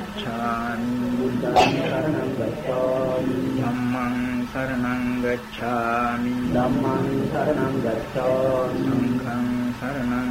සරණං ගච්ඡාමි බුද්ධං සරණං ගච්ඡාමි ධම්මං සරණං ගච්ඡාමි ධම්මං සරණං ගච්ඡාමි සංඝං සරණං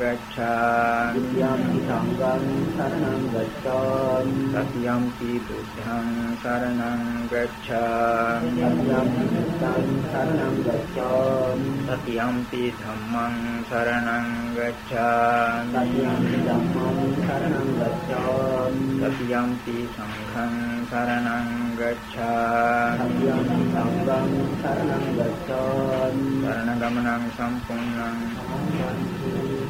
ගච්ඡාමි। යම්පි සංඝං සරණං ගච්ඡාමි। සතියම්පි බුද්ධං සරණං ගච්ඡාමි। යම්පි බුද්ධං සරණං ගච්ඡාමි। සතියම්පි ධම්මං සරණං ගච්ඡාමි। සතියම්පි ධම්මං සරණං ගච්ඡාමි। සතියම්පි සංඝං සරණං ගච්ඡාමි। සතියම්පි සංඝං සරණං ගච්ඡාමි। සරණ ගමනං සම්පූර්ණං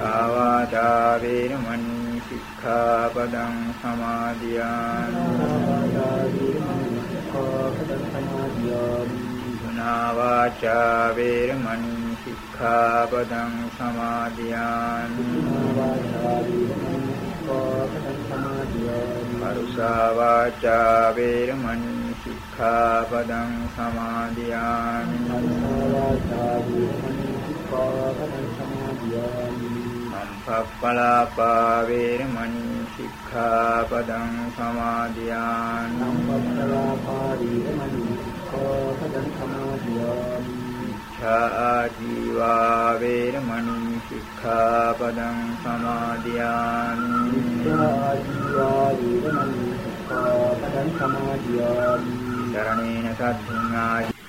සාවාචා වේරමණී සික්ඛාපදං සමාදියාමි ගුණා වාචා වේරමණී සික්ඛාපදං සමාදියාමි. පරුසා වාචා වේරමණී සික්ඛාපදං සමාදියාමි. සම්පප්පලාපා වේරමණී සික්ඛාපදං සමාදියාමි. සම්පප්පලාපා වේරමණී සික්ඛාපදං සමාදියාමි. මිච්ඡා ජීවා වේරමණී සික්ඛාපදං සමාදියාමි. මිච්ඡා ජීවා වේරමණී සික්ඛාපදං සමාදියාමි සරණේන සද්ධින්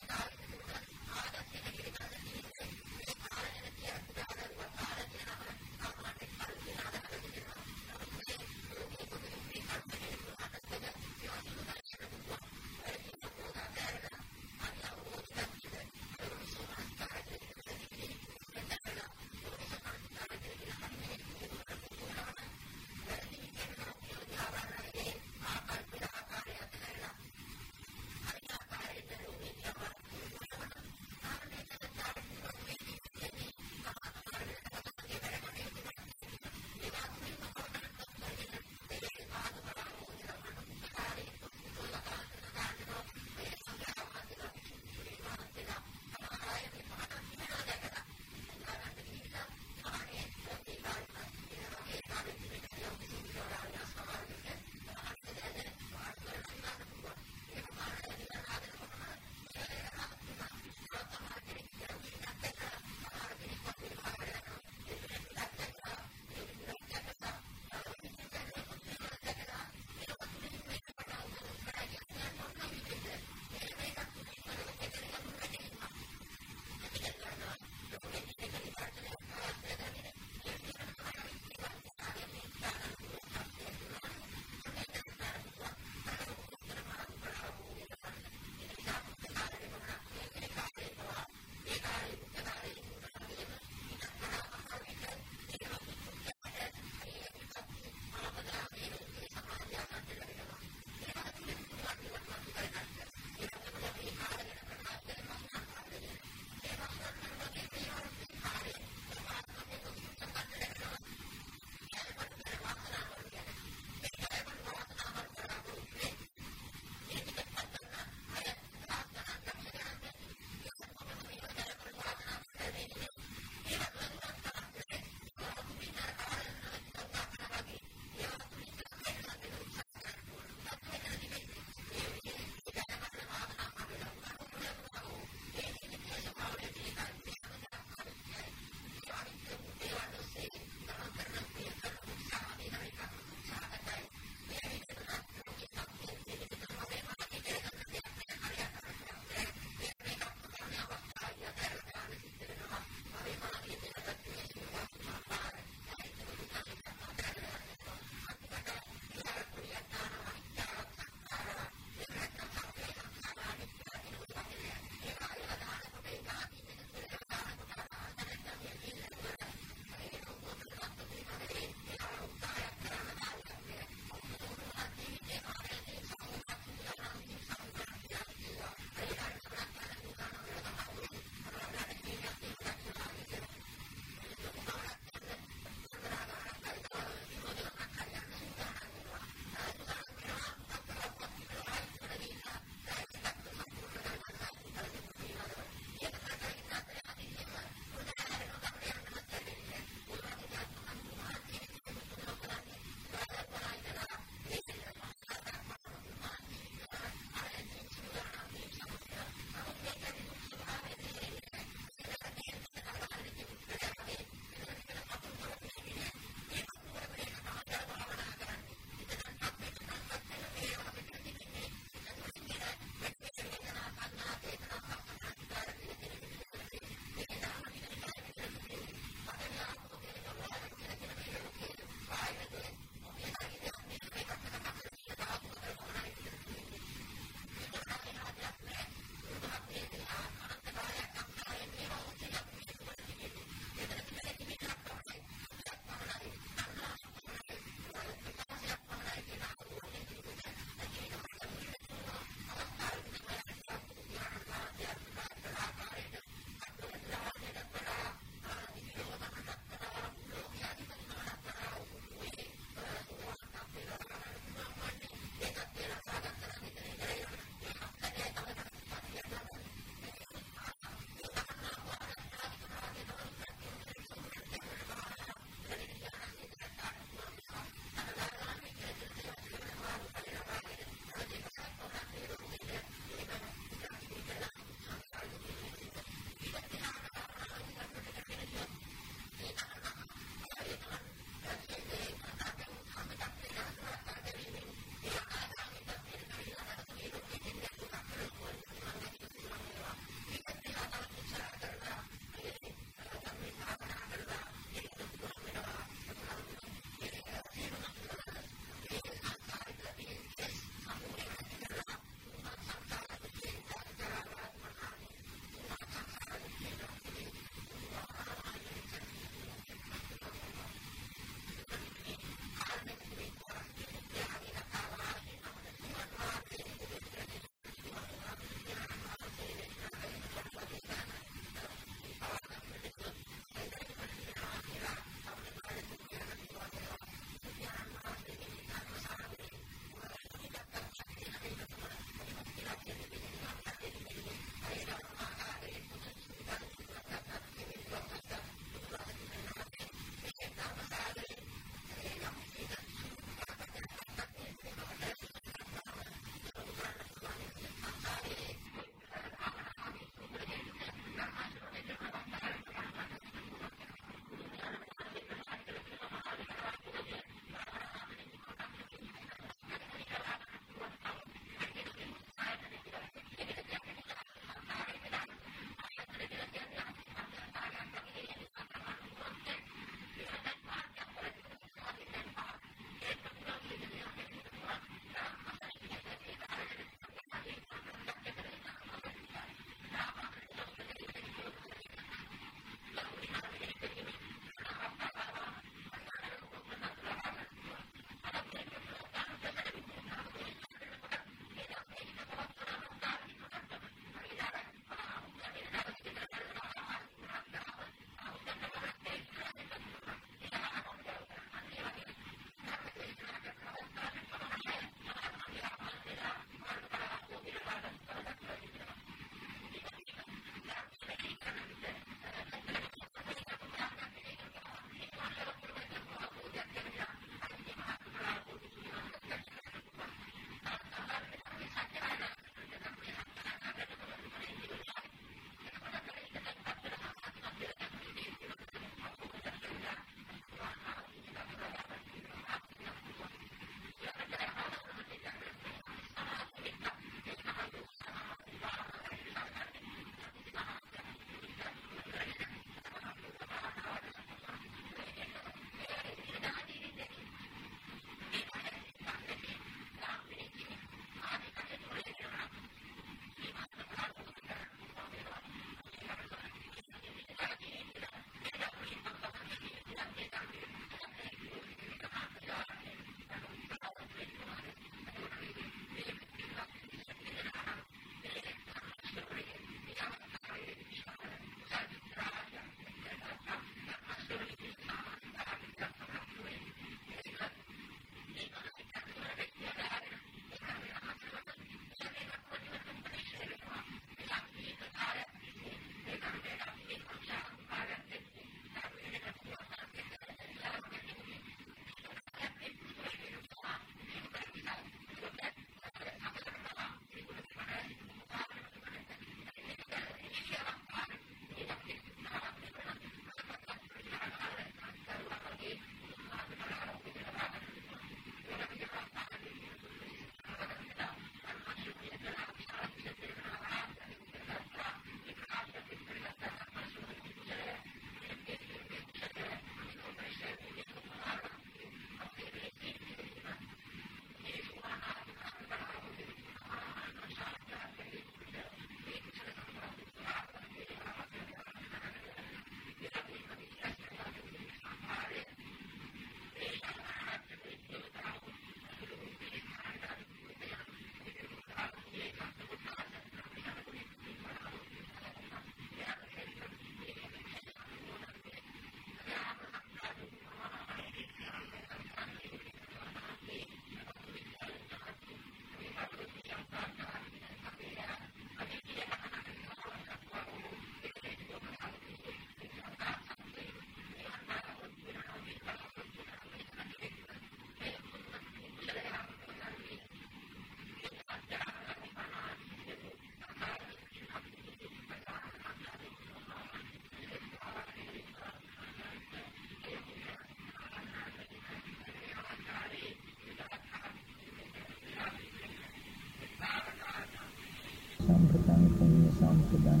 සම්පතං පුඤ්ඤ සම්පතං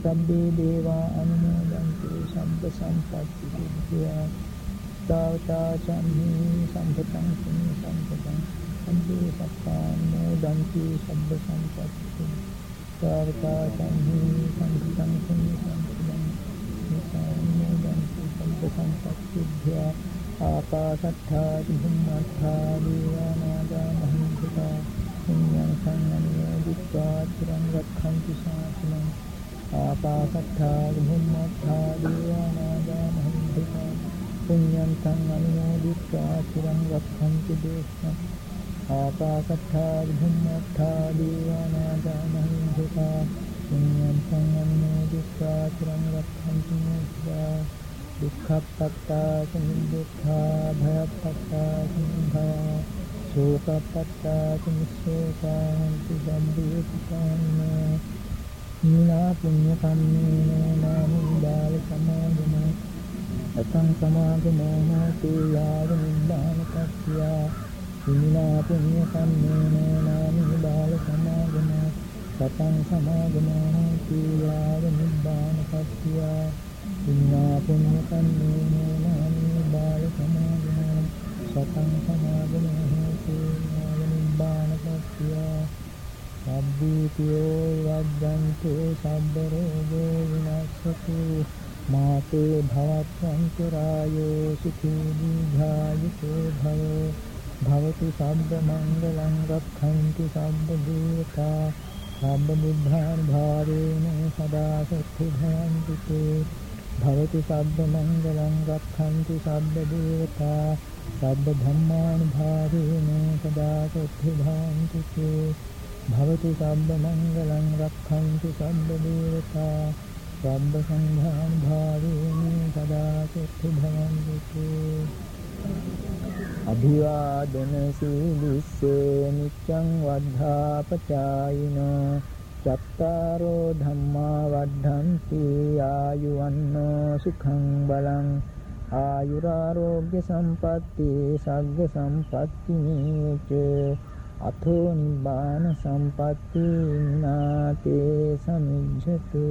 සබ්බේ දේවා අනුමෝදන්තු සම්ප සම්පත්ති සිද්ධා තාවතා චම්හි සම්පතං පුඤ්ඤ සම්පතං සම්බේ සත්තානුමෝදන්තු සබ්බ සම්පත්ති. තාවතා චම්හි සම්පතං පුඤ්ඤ සම්පතං නිසානුමෝදන්තු සම්ප සම්පත්ති සිද්ධා ආකාශත්තා චුම්මත්තා දීවානාගා මහින්දිකා पुण्यसन्ननियोजित्वाचिरङ्गक्षन्तुशासनम् आपाकट्ठाद्भुम्मट्ठा देवानागामहिन्धिका पुण्यं तम् अनुमोदित्वाचिरं रक्षन्ति देशम् आपाकट्ठाद्भुम्मट्ठा देवानागामहिन्धिका पुण्यं तम् अनुमोदित्वाचिरं रक्षन्ति मोदिता दुःखपत्ता सुनिर्दुःखा भयपत्ता भया සංඝනියෝදිत्वा චිරං රක්ඛන්තු දේශනං දුක්ඛප්පත්තා සමුදුක්ඛා භයප්පත්තා සමුභය ශෝකප්පත්තා සමුශෝකාන්ති සම්බුද්ධාන්න නීනා පුඤ්ඤ කම්මේන නාමං බාල සමාගම අතං සමාගමෝ මාතු යාව නිබ්බාන පත්‍යා නීනා පුඤ්ඤ කම්මේන නාමං බාල සමාගම සතං සමාගමෝ මාතු යාව නිබ්බාන පත්‍යා පුඤ්ඤා පුඤ්ඤ කම්මේන නාමේ බාල සමාධිනා සතං සමාධිනා හේතු නිබ්බාන පත්‍ය සබ්බීතියෝ වද්දන්තු සබ්බ රෝගෝ විනාශතු මාතේ භවත්වන්තරායෝ සුඛී දීඝායුකෝ භව භවතු සබ්බ මංගලං රක්ඛන්තු සබ්බ දේවතා සබ්බ බුද්ධාන් භාවේන සදා සත්‍ය භවන්තු භවතු සබ්බ මංගලං රක්ඛන්තු සබ්බ දේවතා සබ්බ ධම්මානුභාවේන සදා සොත්ථි භාන්තු භවතු සබ්බ මංගලං රක්ඛන්තු සබ්බ දේවතා. සබ්බ සංඝානුභාවේන සදා සොත්ථි භාන්තු අභිවාදන සීලිස්ස නිච්ඡං වද්ධාපචායිනෝ. චත්තාරෝ ධම්මා වද්ධන්ති. ආයුවන්නෝ සුඛං බලං ආයුරාෝග්‍ය සම්පatti සග්ග සම්පatti නීච අතෝ නිබ්බාන සම්පatti නාතේ සමිජ්ජතු.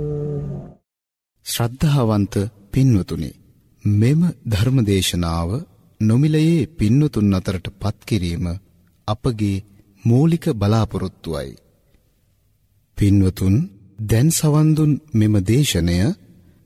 ශ්‍රද්ධාවන්ත පින්වතුනි මෙම ධර්මදේශනාව නොමිලයේ පින්වතුන් අතරට පත් කිරීම අපගේ මූලික බලාපොරොත්තුවයි. පින්වතුන් දැන් සවන් දුන් මෙම දේශනය